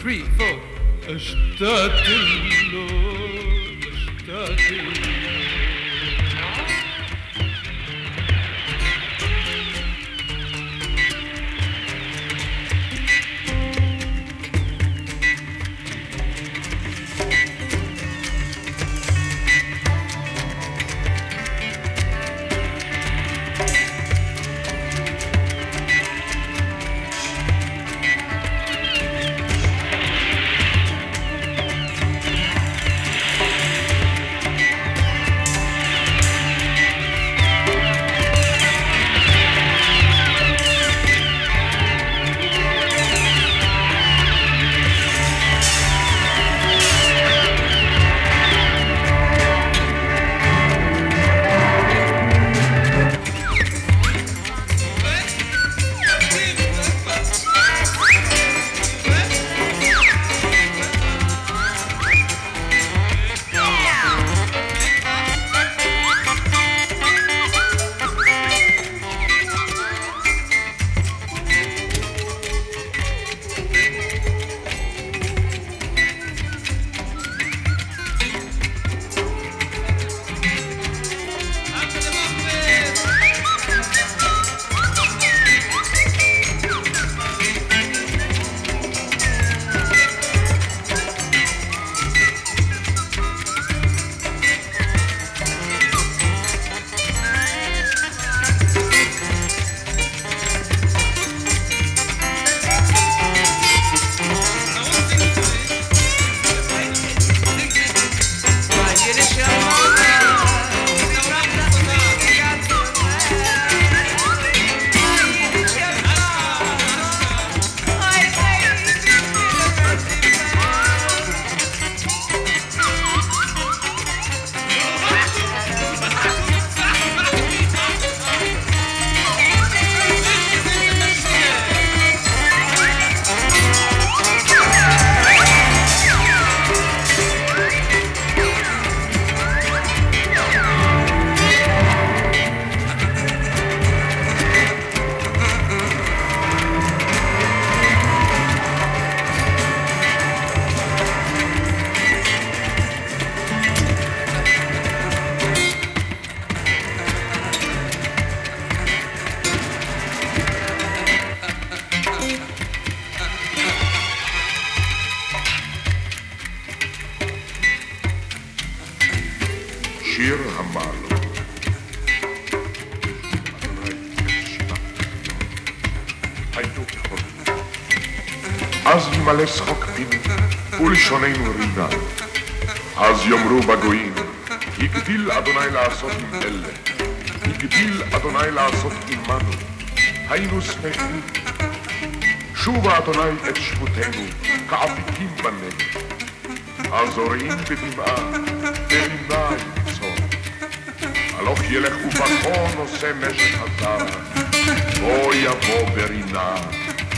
three, four. Estatello. שיר המעלות. אז ימלא שחוק פינו, ולשוננו רינה. אז יאמרו בגויים, הגדיל אדוני לעשות עם אלה. הגדיל אדוני לעשות עמנו. היינו שמחים. שובה אדוני את שבותנו, כעפיקים בנגב. הזורעים בדמעה, ברינה יקצור. הלוך ילך ובכו נושא הזר, בוא יבוא ברינה,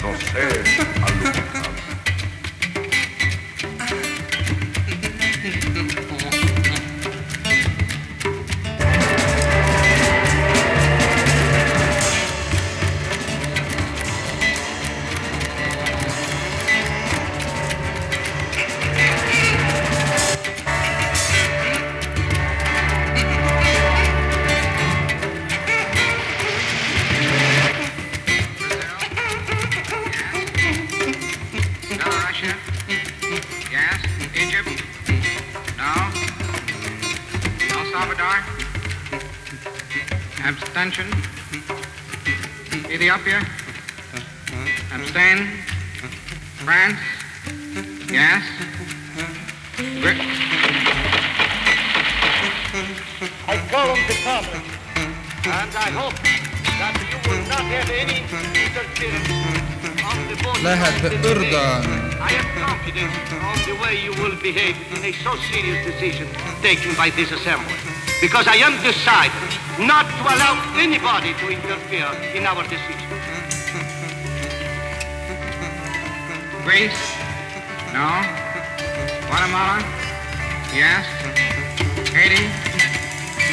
נושא אלונותיו. I call on the public, and I hope that you will not have any interference on the vote. Läheb õrda I am confident on the way you will behave in a so serious decision taken by this assembly. Because I am decided not to allow anybody to interfere in our decision. Greece. No. Guatemala. Yes. Haiti.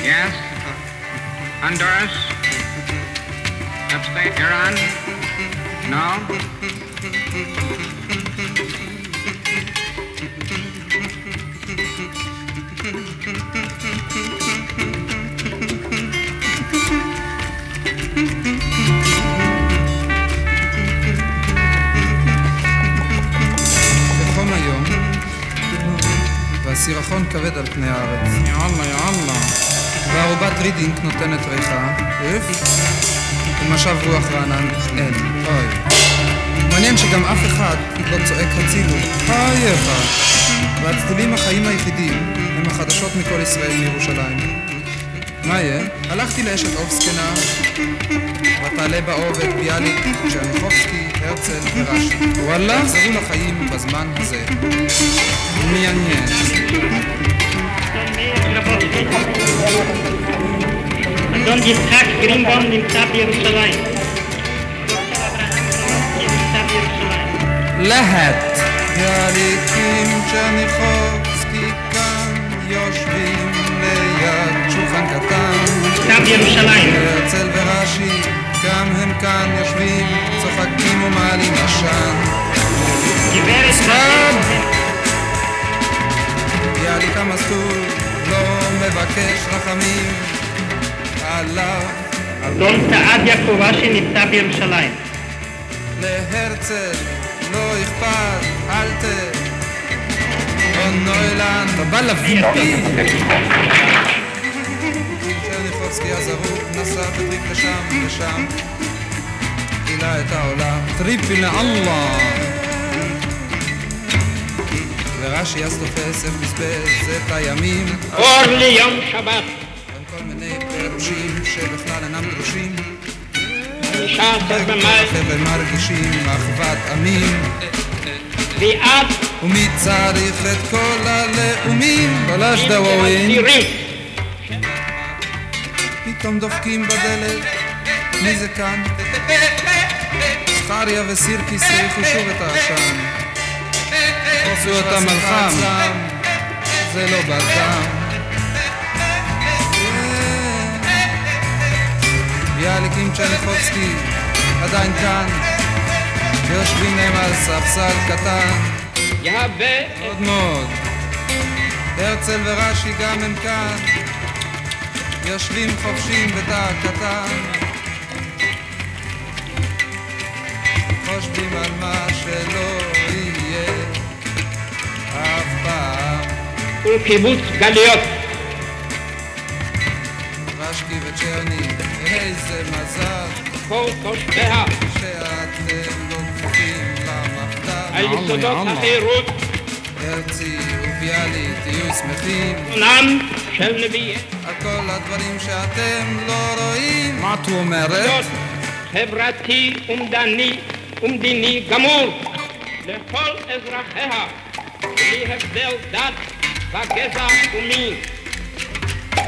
Yes. Honduras. Upstate Iran. No. בחום היום, והסירחון כבד על פני הארץ. יאללה, יאללה. והערובת רידינג נותנת ריחה. איף. ומשב רוח רענן אין. אוי. מעניין שגם אף אחד לא צועק הצילו. חייך. והצלילים החיים היחידים הם החדשות מכל ישראל מירושלים. מה יהיה? הלכתי לאשת אוב זקנה, ותעלה באוב ביאליק, צ'רניחובסקי, הרצל ורש"י. וואלה? יחזרו לחיים בזמן הזה. מעניין. אדון יצחק גרינבאום נמצא בירושלים. להט. ביאליקים, צ'רניחובסקי כאן, יושבים ליד שולחן קטן. נמצא בירושלים. הרצל ורש"י, גם הם כאן יושבים, צוחקים ומעלים עשן. גברת סחב! ביאליק המסטול לא מבקש רחמים עליו. אדון סעדיה קורשי נמצא בירושלים. להרצל לא אכפת, אל ת... אונוילן, אתה בא לויפי! צ'רניחובסקי הזרוק נסע בטריפ לשם ושם גילה את העולם טריפי לאללה ורש"י אז תופס איך בזבז את הימים אור ליום שבת. עם כל מיני פירושים שבכלל אינם דרושים 15 במאי. החבר'ה מרגישים אחוות עמים ואת ומי צריך את כל הלאומים? השדווים צירים. פתאום דופקים בדלת מי זה כאן? זכריה וסירקיס ריחו שוב את העשן עשו אותם על חם זה לא בדם ביאליקים צ'רניחובסקי עדיין כאן. ויושבים להם על ספסל קטן. יהווה מאוד מאוד. הרצל ורש"י גם הם כאן, יושבים חופשים בתא קטן. חושבים על מה שלא וקיבוץ גלויות. רשקי וצ'רני, איזה מזל. כל תושביה. שאתם לא כפופים למפד"ל. על יסודות החירות. הרצי וביאליק תהיו שמחים. עונם של נביאי. על כל הדברים שאתם לא רואים. מה את אומרת? חברתי ומדני ומדיני גמור. לכל אזרחיה de rebeldat, vagueza comum.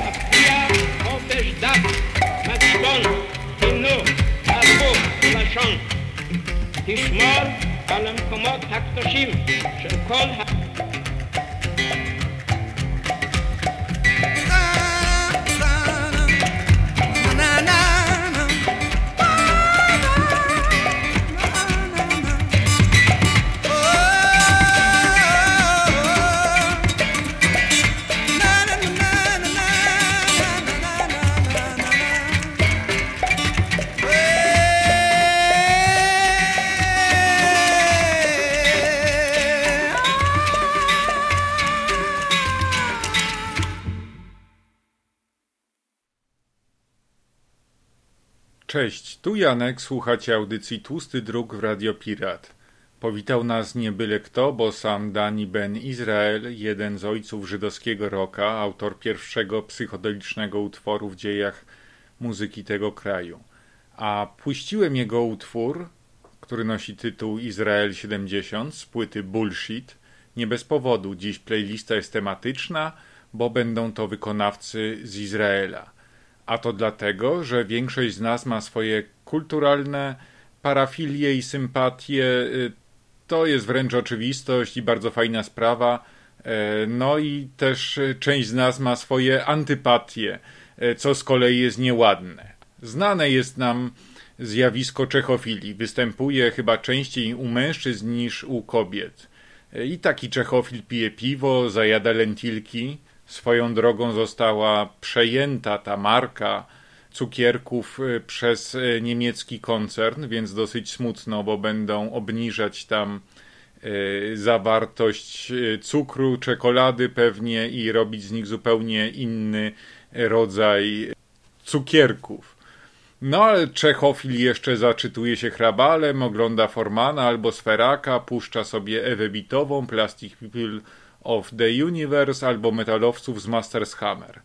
Apia, contestat, matigone, tino, alvo, lachon. תשמור על המקומות הקדושים של כל ה... Cześć, tu Janek, słuchacie audycji Tłusty Druk w Radio Pirat. Powitał nas nie byle kto, bo sam Dani Ben Izrael, jeden z ojców żydowskiego rocka, autor pierwszego psychodelicznego utworu w dziejach muzyki tego kraju. A puściłem jego utwór, który nosi tytuł Izrael 70 z płyty Bullshit, nie bez powodu. Dziś playlista jest tematyczna, bo będą to wykonawcy z Izraela. A to dlatego, że większość z nas ma swoje kulturalne parafilie i sympatie. y, To jest wręcz oczywistość i bardzo fajna sprawa. E, No i też y, część z nas ma swoje antypatie, co z kolei jest nieładne. Znane jest nam zjawisko czechofilii. Występuje chyba częściej u mężczyzn niż u kobiet. I taki czechofil pije piwo, zajada lentilki. Swoją drogą została przejęta ta marka cukierków y, przez y, niemiecki koncern, więc dosyć smutno, bo będą obniżać tam e, zawartość cukru, czekolady pewnie i robić z nich zupełnie inny rodzaj cukierków. No ale Czechofil jeszcze zaczytuje się hrabalem, ogląda Formana albo Sferaka, puszcza sobie Ewę Bitową, Plastic People of the Universe albo metalowców z Masters Hammer.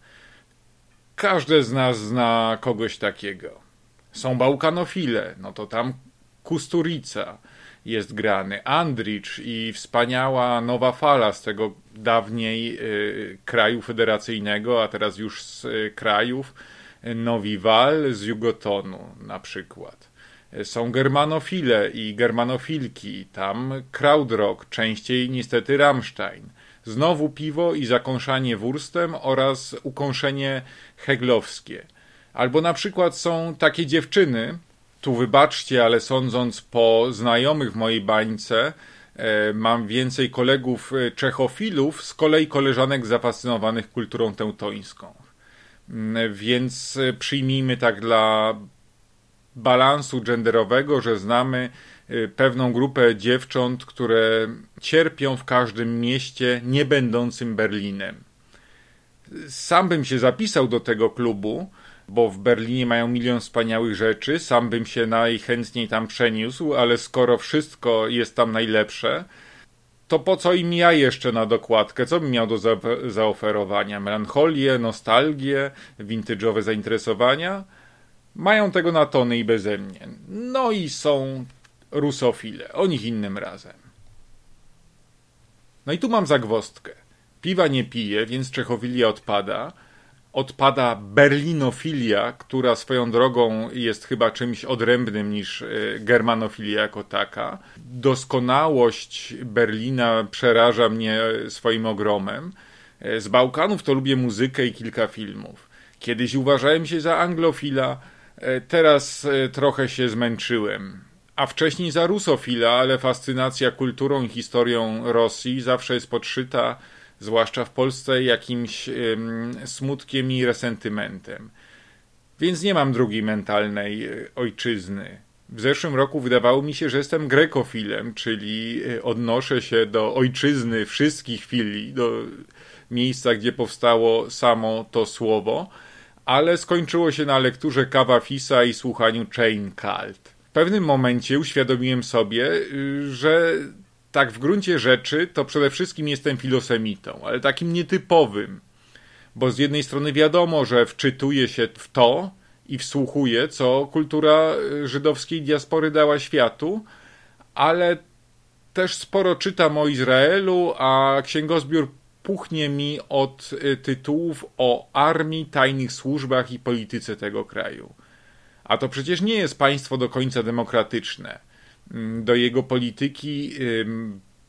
Każdy z nas zna kogoś takiego. Są bałkanofile, no to tam Kusturica jest grany, Andricz i wspaniała nowa fala z tego dawniej y, kraju federacyjnego, a teraz już z y, krajów, Nowi Wal z Jugotonu na przykład. Są germanofile i germanofilki, tam krautrock, częściej niestety Rammstein. Znowu piwo i zakąszanie wurstem oraz ukąszenie heglowskie. Albo na przykład są takie dziewczyny, tu wybaczcie, ale sądząc po znajomych w mojej bańce, e, mam więcej kolegów e, czechofilów, z kolei koleżanek zafascynowanych kulturą teutońską. Mm, więc e, przyjmijmy tak dla balansu genderowego, że znamy pewną grupę dziewcząt, które cierpią w każdym mieście nie będącym Berlinem. Sam bym się zapisał do tego klubu, bo w Berlinie mają milion wspaniałych rzeczy, sam bym się najchętniej tam przeniósł, ale skoro wszystko jest tam najlepsze, to po co im ja jeszcze na dokładkę? Co bym miał do za zaoferowania? Melancholię, nostalgię, vintage'owe zainteresowania? Mają tego na tony i beze mnie. No i są rusofile. O nich innym razem. No i tu mam zagwostkę. Piwa nie piję, więc Czechowilia odpada odpada berlinofilia, która swoją drogą jest chyba czymś odrębnym niż e, germanofilia jako taka. Doskonałość Berlina przeraża mnie swoim ogromem. E, z Bałkanów to lubię muzykę i kilka filmów. Kiedyś uważałem się za anglofila, e, teraz trochę się zmęczyłem. A wcześniej za rusofila, ale fascynacja kulturą i historią Rosji zawsze jest podszyta zwłaszcza w Polsce, jakimś ym, smutkiem i resentymentem. Więc nie mam drugiej mentalnej e, ojczyzny. W zeszłym roku wydawało mi się, że jestem grekofilem, czyli e, odnoszę się do ojczyzny wszystkich filii, do miejsca, gdzie powstało samo to słowo, ale skończyło się na lekturze Kawa Fisa i słuchaniu Chain Cult. Pewnym momencie uświadomiłem sobie, y, że tak w gruncie rzeczy to przede wszystkim jestem filosemitą, ale takim nietypowym, bo z jednej strony wiadomo, że wczytuje się w to i wsłuchuje, co kultura żydowskiej diaspory dała światu, ale też sporo czytam o Izraelu, a księgozbiór puchnie mi od y, tytułów o armii, tajnych służbach i polityce tego kraju. A to przecież nie jest państwo do końca demokratyczne. Mm, do jego polityki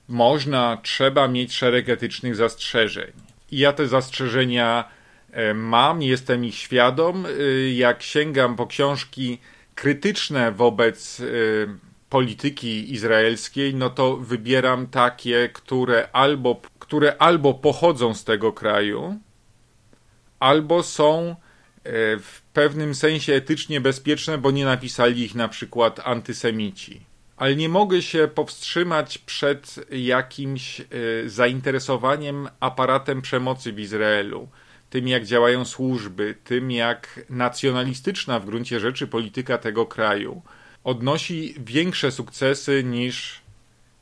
można, trzeba mieć szereg etycznych zastrzeżeń. I ja te zastrzeżenia e, mam, jestem ich świadom. Y, jak sięgam po książki krytyczne wobec y, polityki izraelskiej, no to wybieram takie, które albo, które albo pochodzą z tego kraju, albo są w pewnym sensie etycznie bezpieczne, bo nie napisali ich na przykład antysemici. Ale nie mogę się powstrzymać przed jakimś y, zainteresowaniem aparatem przemocy w Izraelu, tym jak działają służby, tym jak nacjonalistyczna w gruncie rzeczy polityka tego kraju odnosi większe sukcesy niż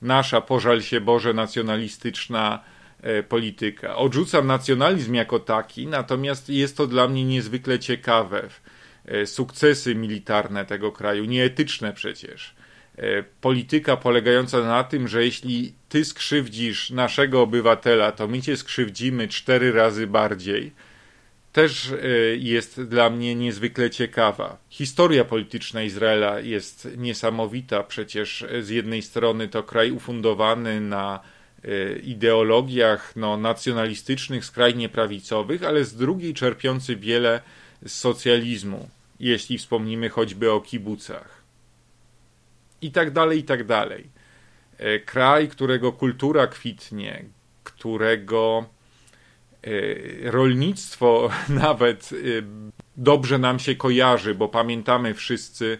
nasza, pożal się Boże, nacjonalistyczna polityka. Odrzucam nacjonalizm jako taki, natomiast jest to dla mnie niezwykle ciekawe. Y, sukcesy militarne tego kraju, nieetyczne przecież E, polityka polegająca na tym, że jeśli ty skrzywdzisz naszego obywatela, to my cię skrzywdzimy cztery razy bardziej, też e, jest dla mnie niezwykle ciekawa. Historia polityczna Izraela jest niesamowita. Przecież z jednej strony to kraj ufundowany na e, ideologiach no, nacjonalistycznych, skrajnie prawicowych, ale z drugiej czerpiący wiele z socjalizmu, jeśli wspomnimy choćby o kibucach i tak dalej, i tak dalej. E, kraj, którego kultura kwitnie, którego e, rolnictwo nawet e, dobrze nam się kojarzy, bo pamiętamy wszyscy y,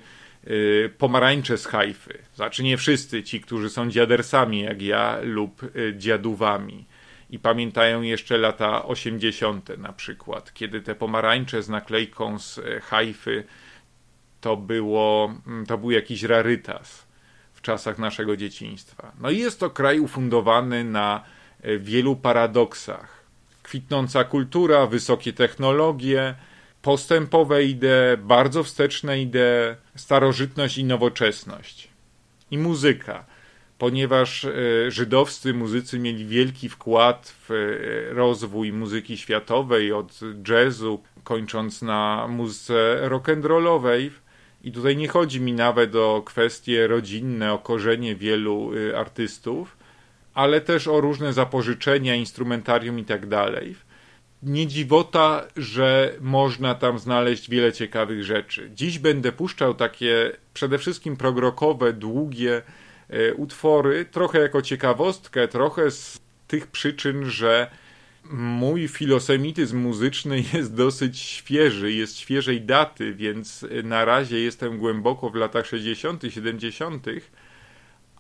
pomarańcze z Hajfy. Znaczy nie wszyscy, ci, którzy są dziadersami jak ja lub y, dziadówami i pamiętają jeszcze lata 80. na przykład, kiedy te pomarańcze z naklejką z y, Hajfy to, było, mm, to był jakiś rarytas w czasach naszego dzieciństwa. No i jest to kraj ufundowany na y, wielu paradoksach. Kwitnąca kultura, wysokie technologie, postępowe idee, bardzo wsteczne idee, starożytność i nowoczesność. I muzyka, ponieważ e, żydowscy muzycy mieli wielki wkład w e, rozwój muzyki światowej, od jazzu, kończąc na muzyce rock'n'rollowej. I tutaj nie chodzi mi nawet o kwestie rodzinne, o korzenie wielu e, artystów, ale też o różne zapożyczenia, instrumentarium i tak dalej nie dziwota, że można tam znaleźć wiele ciekawych rzeczy. Dziś będę puszczał takie przede wszystkim progrokowe, długie e, utwory, trochę jako ciekawostkę, trochę z tych przyczyn, że mój filosemityzm muzyczny jest dosyć świeży, jest świeżej daty, więc na razie jestem głęboko w latach 60., 70.,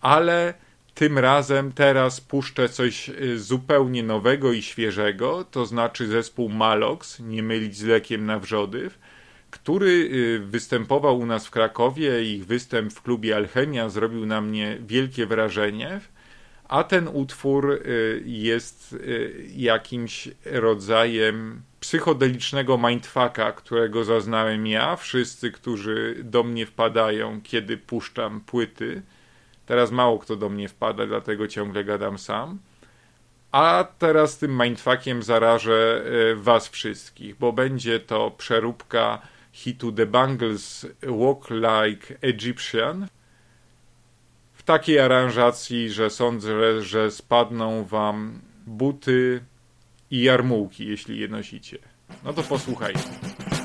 ale tym razem teraz puszczę coś y, zupełnie nowego i świeżego, to znaczy zespół Malox, nie mylić z lekiem na wrzodyw, który y, występował u nas w Krakowie. Ich występ w klubie Alchemia zrobił na mnie wielkie wrażenie. A ten utwór y, jest jakimś rodzajem psychodelicznego mindfucka, którego zaznałem ja. Wszyscy, którzy do mnie wpadają, kiedy puszczam płyty Teraz mało kto do mnie wpada, dlatego ciągle gadam sam. A teraz tym mindfuckiem zarażę e, was wszystkich, bo będzie to przeróbka hitu The Bangles Walk Like Egyptian w takiej aranżacji, że sądzę, że spadną wam buty i jarmułki, jeśli je nosicie. No to posłuchajcie.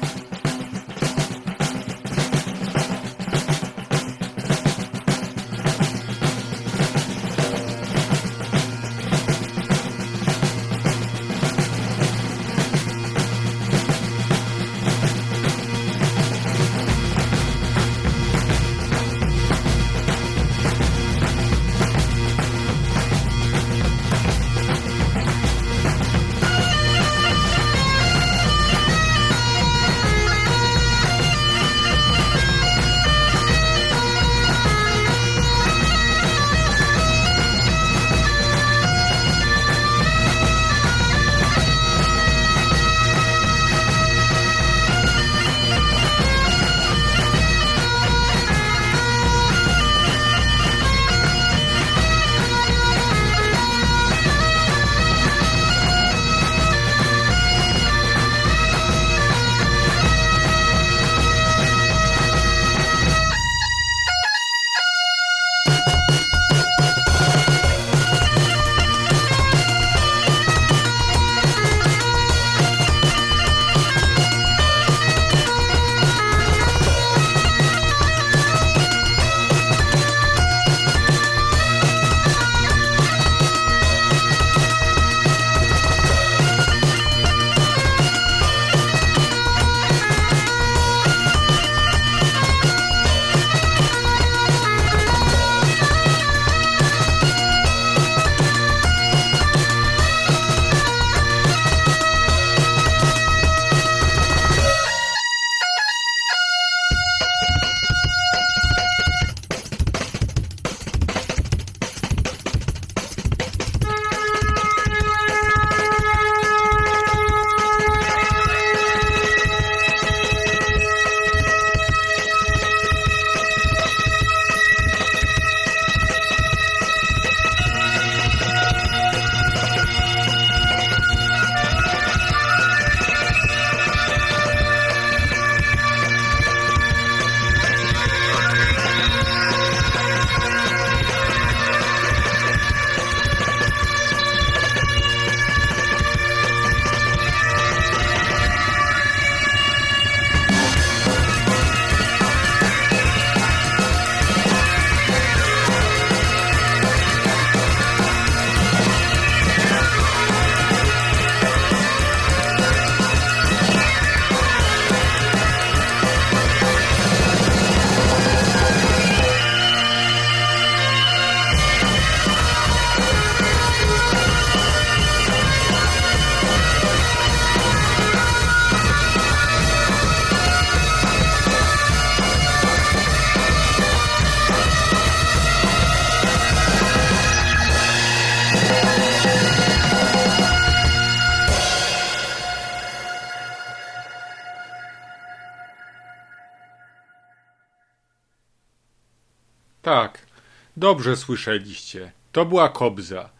Dobrze słyszeliście. To była kobza.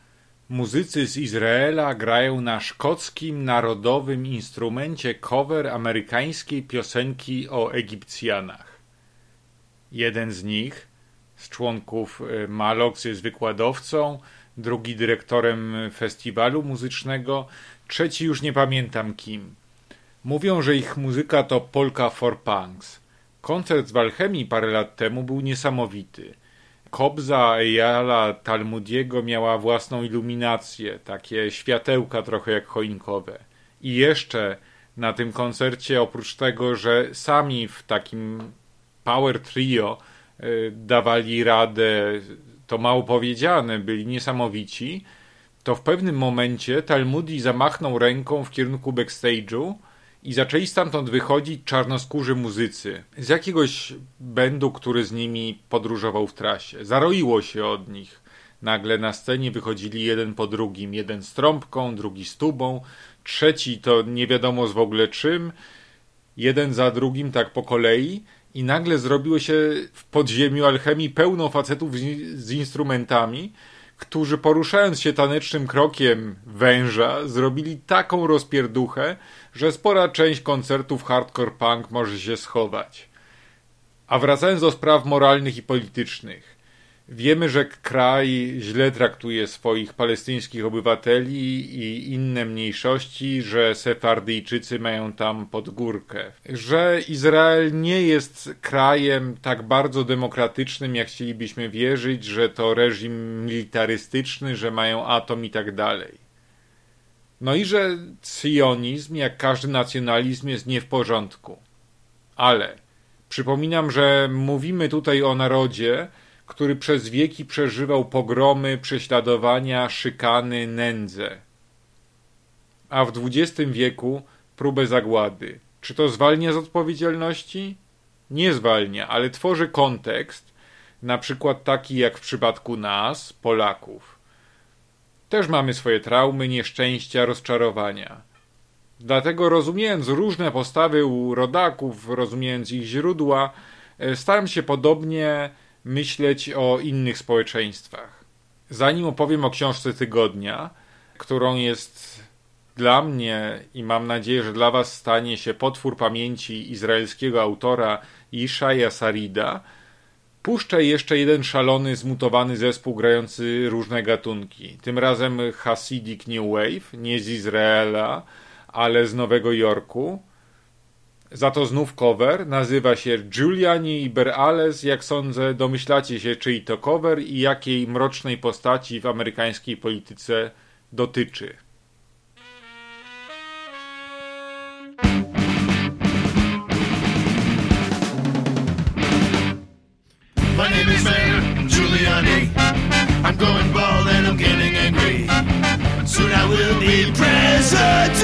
Muzycy z Izraela grają na szkockim narodowym instrumencie cover amerykańskiej piosenki o Egipcjanach. Jeden z nich, z członków y, Malox, jest wykładowcą, drugi dyrektorem festiwalu muzycznego, trzeci już nie pamiętam kim. Mówią, że ich muzyka to polka for punks. Koncert z Walchemii parę lat temu był niesamowity. Kobza Ejala Talmudiego miała własną iluminację, takie światełka trochę jak choinkowe. I jeszcze na tym koncercie, oprócz tego, że sami w takim power trio y, dawali radę, to mało powiedziane, byli niesamowici, to w pewnym momencie Talmudi zamachnął ręką w kierunku backstage'u i zaczęli stamtąd wychodzić czarnoskórzy muzycy. Z jakiegoś będu, który z nimi podróżował w trasie. Zaroiło się od nich. Nagle na scenie wychodzili jeden po drugim, jeden z trąbką, drugi z tubą, trzeci to nie wiadomo z w ogóle czym, jeden za drugim tak po kolei. I nagle zrobiło się w podziemiu alchemii pełno facetów z, instrumentami, którzy poruszając się tanecznym krokiem węża, zrobili taką rozpierduchę, że spora część koncertów hardcore punk może się schować. A wracając do spraw moralnych i politycznych. Wiemy, że kraj źle traktuje swoich palestyńskich obywateli i inne mniejszości, że Sefardyjczycy mają tam podgórkę, że Izrael nie jest krajem tak bardzo demokratycznym, jak chcielibyśmy wierzyć, że to reżim militarystyczny, że mają atom i tak dalej. No i że sionizm, jak każdy nacjonalizm, jest nie w porządku. Ale przypominam, że mówimy tutaj o narodzie, który przez wieki przeżywał pogromy, prześladowania, szykany, nędzę. A w XX wieku próbę zagłady. Czy to zwalnia z odpowiedzialności? Nie zwalnia, ale tworzy kontekst, na przykład taki jak w przypadku nas, Polaków. Też mamy swoje traumy, nieszczęścia, rozczarowania. Dlatego rozumiejąc różne postawy u rodaków, rozumiejąc ich źródła, e, staram się podobnie myśleć o innych społeczeństwach. Zanim opowiem o książce tygodnia, którą jest dla mnie i mam nadzieję, że dla Was stanie się potwór pamięci izraelskiego autora Ishaja Sarida, puszczę jeszcze jeden szalony, zmutowany zespół grający różne gatunki. Tym razem Hasidic New Wave, nie z Izraela, ale z Nowego Jorku za to znów cover nazywa się Giuliani Iberales. Jak sądzę, domyślacie się, czyj to cover i jakiej mrocznej postaci w amerykańskiej polityce dotyczy. Going bald and I'm getting angry. But Soon I will be president.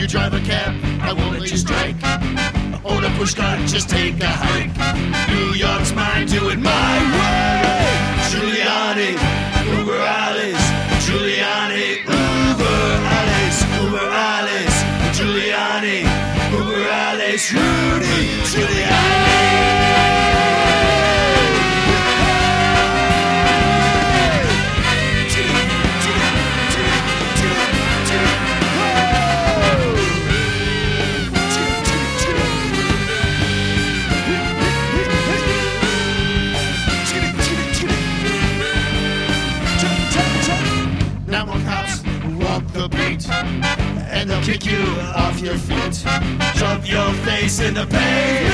You drive a cab, I won't let you strike. Own a push cart, just take a hike. New York's mine, do it my way. Giuliani, Uber Alice, Giuliani, Uber Alice, Uber Alice, Giuliani, Uber Alice, Rudy Giuliani. Your feet. Shove your face in the pavement.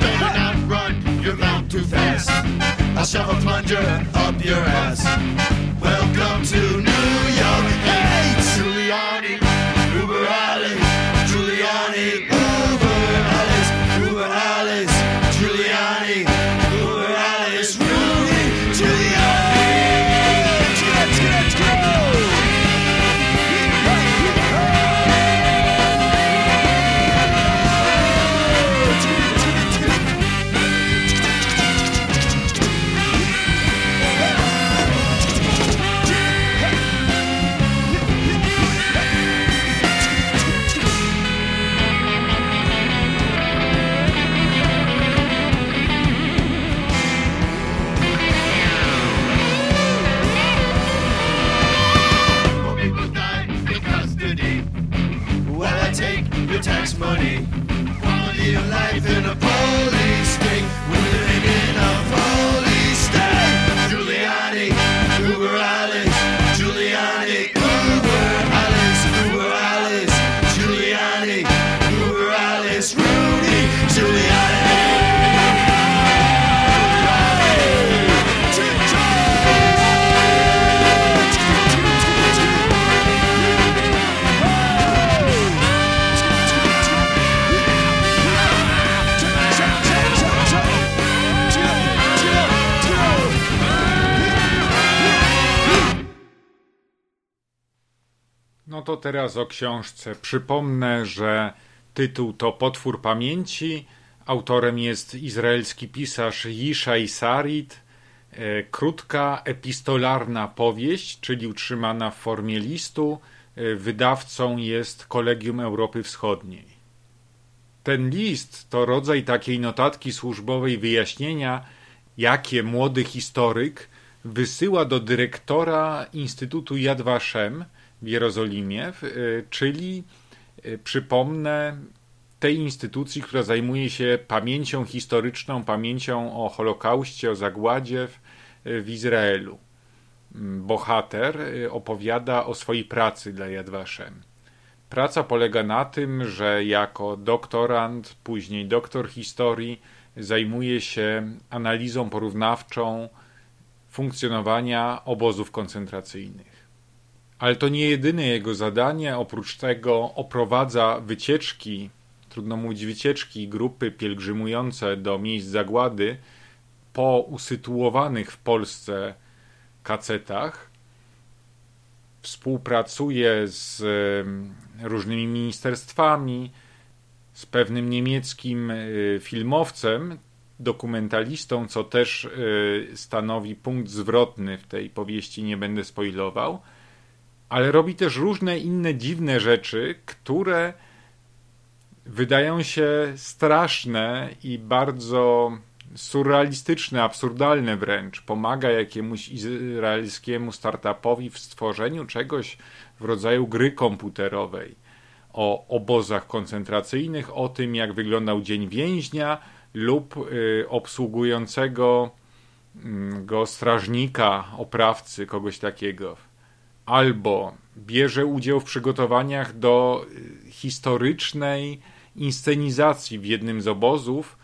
Better not run, you're bound too fast. I'll shove a plunger up your ass. Quality of life in a to teraz o książce. Przypomnę, że tytuł to Potwór Pamięci. Autorem jest izraelski pisarz Yishai Sarit. E, Krótka, epistolarna powieść, czyli utrzymana w formie listu. E, Wydawcą jest Kolegium Europy Wschodniej. Ten list to rodzaj takiej notatki służbowej wyjaśnienia, jakie młody historyk wysyła do dyrektora Instytutu Yad Vashem w Jerozolimie, w- czyli y, przypomnę tej instytucji, która zajmuje się pamięcią historyczną, pamięcią o Holokauście, o zagładzie w, w Izraelu. Mm, Bohater y, opowiada o swojej pracy dla Yad Vashem. Praca polega na tym, że jako doktorant, później doktor historii, zajmuje się analizą porównawczą funkcjonowania obozów koncentracyjnych. Ale to nie jedyne jego zadanie, oprócz tego oprowadza wycieczki, trudno mówić wycieczki, grupy pielgrzymujące do miejsc zagłady po usytuowanych w Polsce kacetach. Współpracuje z różnymi ministerstwami, z pewnym niemieckim y, filmowcem, dokumentalistą, co też y, stanowi punkt zwrotny w tej powieści, nie będę spoilował ale robi też różne inne dziwne rzeczy, które wydają się straszne i bardzo surrealistyczne, absurdalne wręcz. Pomaga jakiemuś izraelskiemu startupowi w stworzeniu czegoś w rodzaju gry komputerowej o obozach koncentracyjnych, o tym, jak wyglądał dzień więźnia lub y, obsługującego mm, go strażnika, oprawcy, kogoś takiego albo bierze udział w przygotowaniach do y, historycznej inscenizacji w jednym z obozów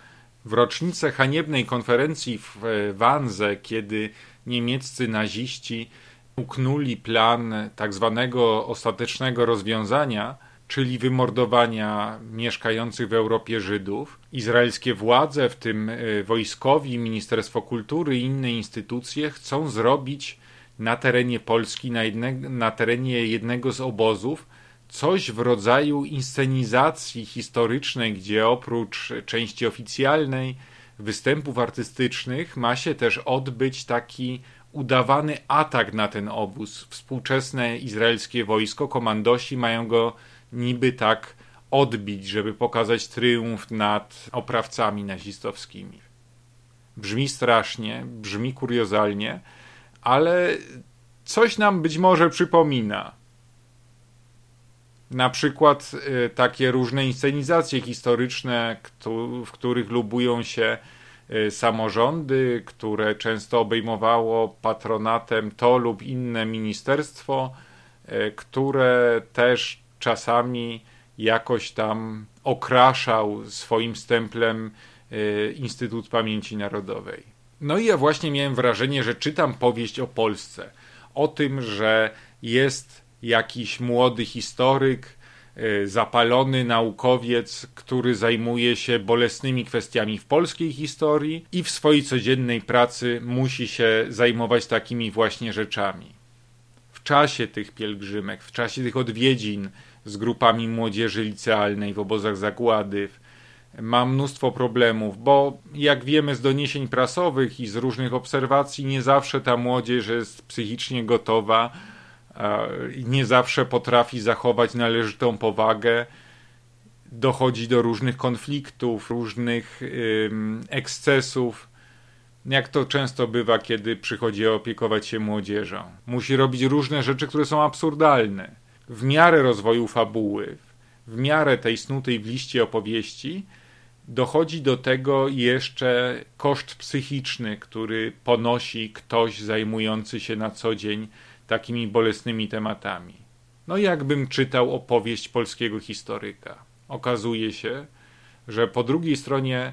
w rocznicę haniebnej konferencji w e, Wanze, kiedy niemieccy naziści uknuli plan tak zwanego ostatecznego rozwiązania, czyli wymordowania mieszkających w Europie Żydów. Izraelskie władze, w tym e, wojskowi, Ministerstwo Kultury i inne instytucje chcą zrobić na terenie Polski, na, jedne, na terenie jednego z obozów, coś w rodzaju inscenizacji historycznej, gdzie oprócz części oficjalnej, występów artystycznych, ma się też odbyć taki udawany atak na ten obóz. Współczesne izraelskie wojsko, komandosi mają go niby tak odbić, żeby pokazać triumf nad oprawcami nazistowskimi. Brzmi strasznie, brzmi kuriozalnie, ale coś nam być może przypomina. Na przykład y, takie różne inscenizacje historyczne, w których lubują się y, samorządy, które często obejmowało patronatem to lub inne ministerstwo, y, które też czasami jakoś tam okraszał swoim stemplem Instytut Pamięci Narodowej. No i ja właśnie miałem wrażenie, że czytam powieść o Polsce. O tym, że jest jakiś młody historyk, y, zapalony naukowiec, który zajmuje się bolesnymi kwestiami w polskiej historii i w swojej codziennej pracy musi się zajmować takimi właśnie rzeczami. W czasie tych pielgrzymek, w czasie tych odwiedzin z grupami młodzieży licealnej w obozach zagłady, ma mnóstwo problemów, bo jak wiemy z doniesień prasowych i z różnych obserwacji, nie zawsze ta młodzież jest psychicznie gotowa, i nie zawsze potrafi zachować należytą powagę. Dochodzi do różnych konfliktów, różnych ekscesów. Jak to często bywa, kiedy przychodzi opiekować się młodzieżą. Musi robić różne rzeczy, które są absurdalne. W miarę rozwoju fabuły, w miarę tej snutej w liście opowieści dochodzi do tego jeszcze koszt psychiczny, który ponosi ktoś zajmujący się na co dzień takimi bolesnymi tematami. No jakbym czytał opowieść polskiego historyka. Okazuje się, że po drugiej stronie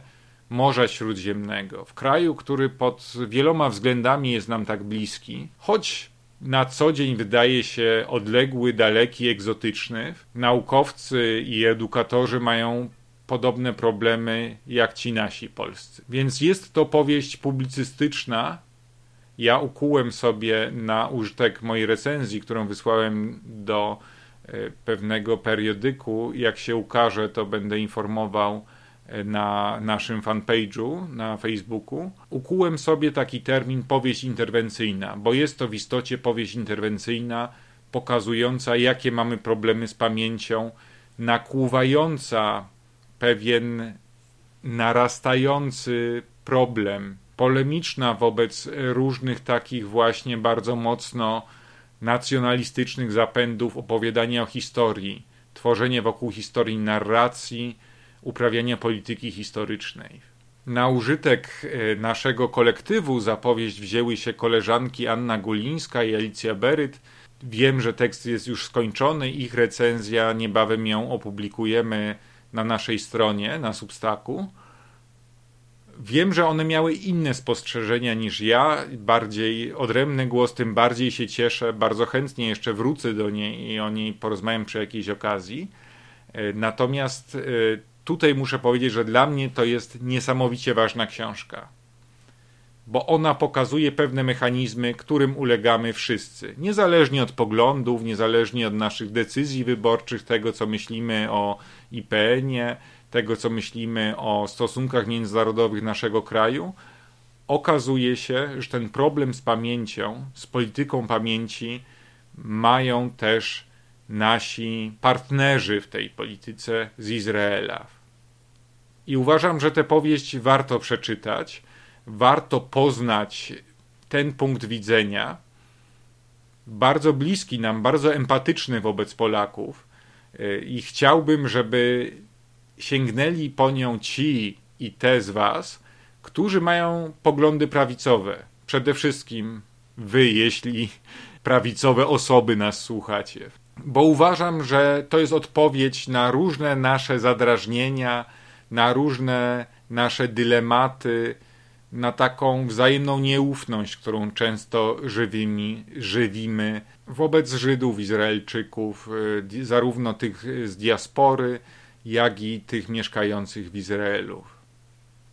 Morza Śródziemnego, w kraju, który pod wieloma względami jest nam tak bliski, choć na co dzień wydaje się odległy, daleki, egzotyczny, naukowcy i edukatorzy mają podobne problemy jak ci nasi polscy. Więc jest to powieść publicystyczna. Ja ukułem sobie na użytek mojej recenzji, którą wysłałem do e, pewnego periodyku. Jak się ukaże, to będę informował e, na naszym fanpage'u na Facebooku. Ukułem sobie taki termin powieść interwencyjna, bo jest to w istocie powieść interwencyjna pokazująca, jakie mamy problemy z pamięcią, nakłuwająca pewien narastający problem, polemiczna wobec różnych takich właśnie bardzo mocno nacjonalistycznych zapędów opowiadania o historii, tworzenie wokół historii narracji, uprawiania polityki historycznej. Na użytek e, naszego kolektywu zapowieść wzięły się koleżanki Anna Gulińska i Alicja Beryt. Wiem, że tekst jest już skończony, ich recenzja niebawem ją opublikujemy na naszej stronie, na Substaku. Wiem, że one miały inne spostrzeżenia niż ja, bardziej odrębny głos, tym bardziej się cieszę. Bardzo chętnie jeszcze wrócę do niej i o niej porozmawiam przy jakiejś okazji. E, natomiast e, tutaj muszę powiedzieć, że dla mnie to jest niesamowicie ważna książka, bo ona pokazuje pewne mechanizmy, którym ulegamy wszyscy, niezależnie od poglądów, niezależnie od naszych decyzji wyborczych, tego co myślimy o IPN-ie, tego co myślimy o stosunkach międzynarodowych naszego kraju, okazuje się, że ten problem z pamięcią, z polityką pamięci mają też nasi partnerzy w tej polityce z Izraela. I uważam, że tę powieść warto przeczytać, warto poznać ten punkt widzenia, bardzo bliski nam, bardzo empatyczny wobec Polaków, Y, I chciałbym, żeby sięgnęli po nią ci i te z Was, którzy mają poglądy prawicowe. Przede wszystkim Wy, jeśli prawicowe osoby nas słuchacie. Bo uważam, że to jest odpowiedź na różne nasze zadrażnienia, na różne nasze dylematy, na taką wzajemną nieufność, którą często żywimy, żywimy wobec Żydów, Izraelczyków, y, zarówno tych z diaspory, jak i tych mieszkających w Izraelu.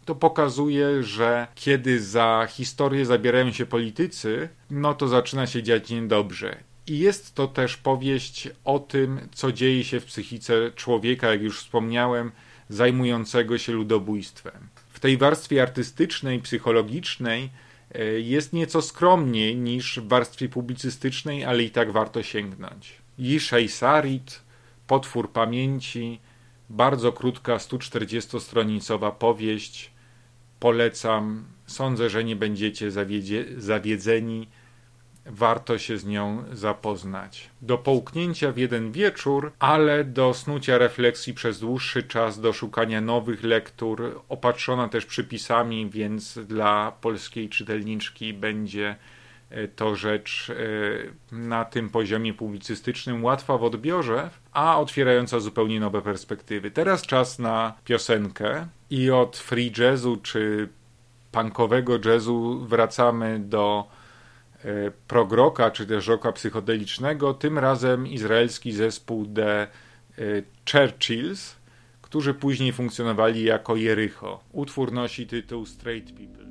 To pokazuje, że kiedy za historię zabierają się politycy, no to zaczyna się dziać niedobrze. I jest to też powieść o tym, co dzieje się w psychice człowieka, jak już wspomniałem, zajmującego się ludobójstwem. Tej warstwie artystycznej, psychologicznej E, jest nieco skromniej niż w warstwie publicystycznej, ale i tak warto sięgnąć. Yishai Sarit, Potwór Pamięci, bardzo krótka, 140-stronicowa powieść. Polecam. Sądzę, że nie będziecie zawiedzie, zawiedzeni warto się z nią zapoznać. Do połknięcia w jeden wieczór, ale do snucia refleksji przez dłuższy czas, do szukania nowych lektur, opatrzona też przypisami, więc dla polskiej czytelniczki będzie e, to rzecz e, na tym poziomie publicystycznym łatwa w odbiorze, a otwierająca zupełnie nowe perspektywy. Teraz czas na piosenkę i od free jazzu czy punkowego jazzu wracamy do E, progroka czy też rocka psychodelicznego, tym razem izraelski zespół The e, Churchills, którzy później funkcjonowali jako Jericho. Utwór nosi tytuł Straight People.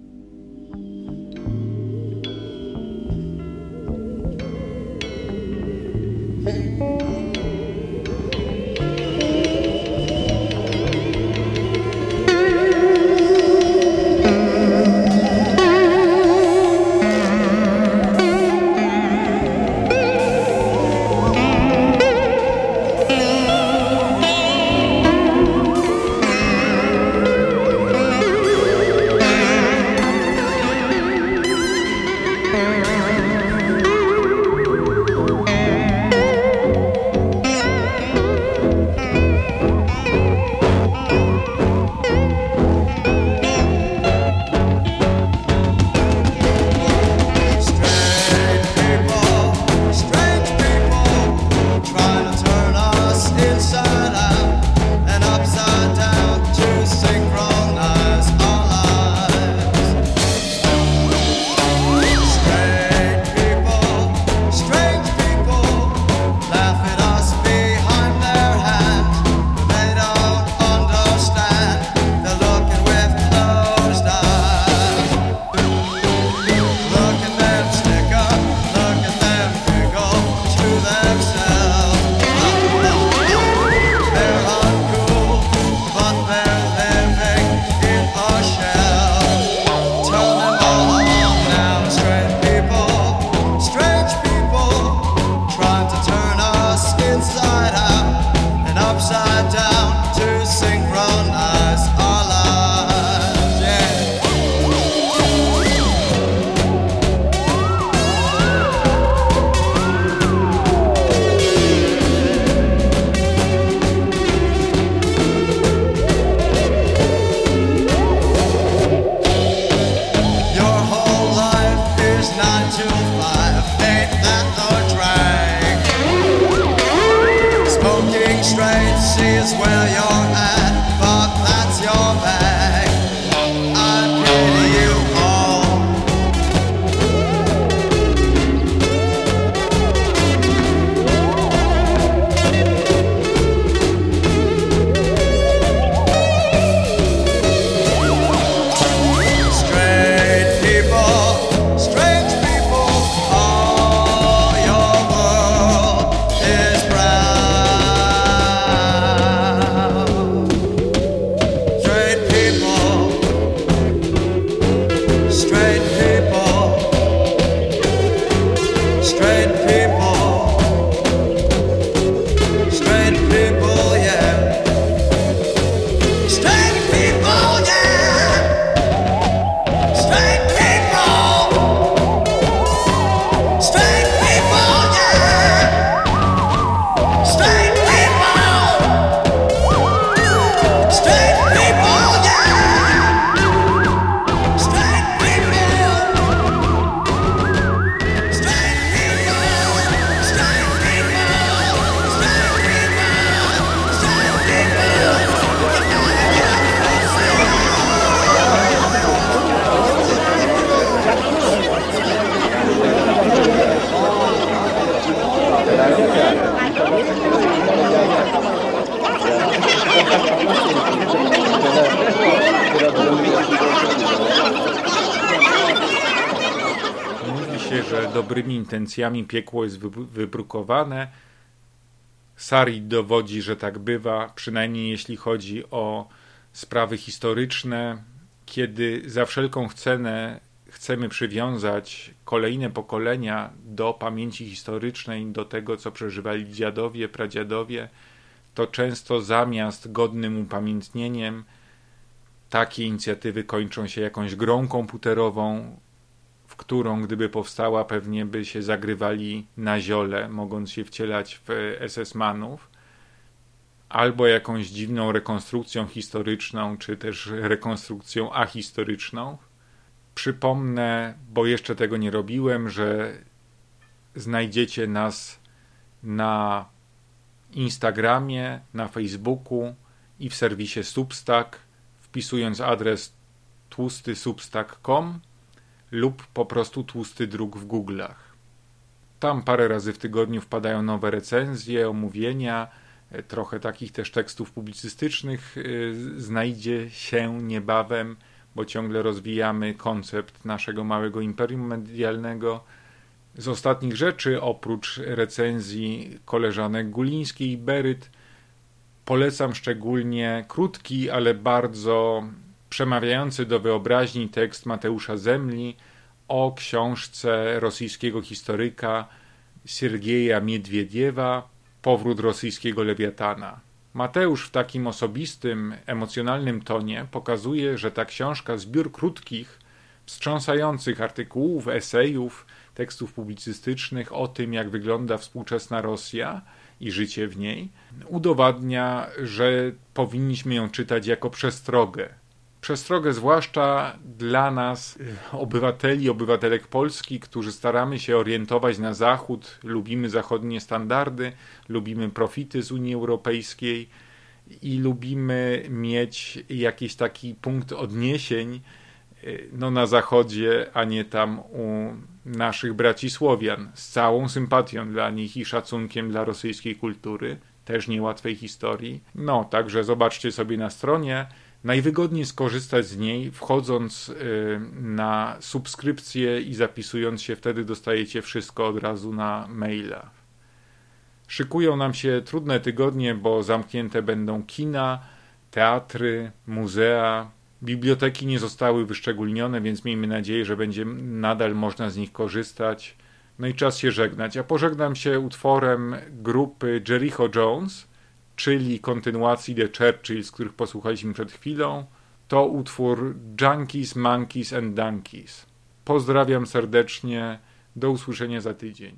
Intencjami piekło jest wy- wybrukowane. Sari dowodzi, że tak bywa, przynajmniej jeśli chodzi o sprawy historyczne, kiedy za wszelką cenę chcemy przywiązać kolejne pokolenia do pamięci historycznej, do tego, co przeżywali dziadowie, pradziadowie, to często zamiast godnym upamiętnieniem takie inicjatywy kończą się jakąś grą komputerową, w którą gdyby powstała, pewnie by się zagrywali na ziole, mogąc się wcielać w SS-manów, albo jakąś dziwną rekonstrukcją historyczną, czy też rekonstrukcją ahistoryczną. Przypomnę, bo jeszcze tego nie robiłem, że znajdziecie nas na Instagramie, na Facebooku i w serwisie Substack, wpisując adres tłustysubstack.com lub po prostu tłusty druk w Google'ach. Tam parę razy w tygodniu wpadają nowe recenzje, omówienia, e, trochę takich też tekstów publicystycznych e, znajdzie się niebawem, bo ciągle rozwijamy koncept naszego małego imperium medialnego. Z ostatnich rzeczy, oprócz recenzji koleżanek Gulińskiej i Beryt, polecam szczególnie krótki, ale bardzo przemawiający do wyobraźni tekst Mateusza Zemli o książce rosyjskiego historyka Siergieja Miedwiediewa Powrót rosyjskiego lewiatana. Mateusz w takim osobistym, emocjonalnym tonie pokazuje, że ta książka, zbiór krótkich, wstrząsających artykułów, esejów, tekstów publicystycznych o tym, jak wygląda współczesna Rosja i życie w niej, udowadnia, że powinniśmy ją czytać jako przestrogę. Przestrogę zwłaszcza dla nas, y, obywateli, obywatelek Polski, którzy staramy się orientować na Zachód, lubimy zachodnie standardy, lubimy profity z Unii Europejskiej i lubimy mieć jakiś taki punkt odniesień y, no, na Zachodzie, a nie tam u naszych braci Słowian, z całą sympatią dla nich i szacunkiem dla rosyjskiej kultury, też niełatwej historii. No, także zobaczcie sobie na stronie. Najwygodniej skorzystać z niej wchodząc y, na subskrypcję i zapisując się, wtedy dostajecie wszystko od razu na maila. Szykują nam się trudne tygodnie, bo zamknięte będą kina, teatry, muzea, biblioteki nie zostały wyszczególnione, więc miejmy nadzieję, że będzie nadal można z nich korzystać. No i czas się żegnać. A pożegnam się utworem grupy Jericho Jones, czyli kontynuacji The Churchill, z których posłuchaliśmy przed chwilą. To utwór Junkies, Monkeys and Donkeys. Pozdrawiam serdecznie. Do usłyszenia za tydzień.